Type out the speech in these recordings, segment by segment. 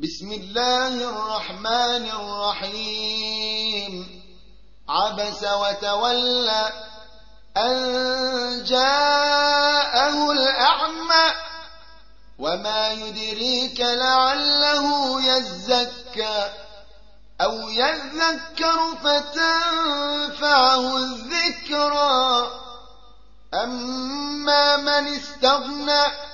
بسم الله الرحمن الرحيم. عبس وتولى أن جاءه الأعمى وما يدريك لعله يزكى أو يذكر فتنفعه الذكرى. أما من استغنى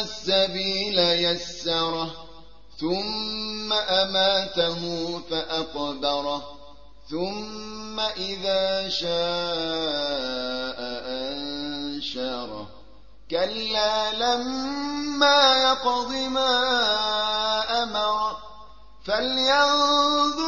السبيل يسره ثم أماته فأقبره ثم إذا شاء أنشره. كلا لما يقض ما أمر فلينظر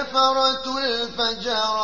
هم الكفرة الفجرة